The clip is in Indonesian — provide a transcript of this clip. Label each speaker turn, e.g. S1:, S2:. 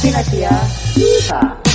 S1: maafin ya bisa.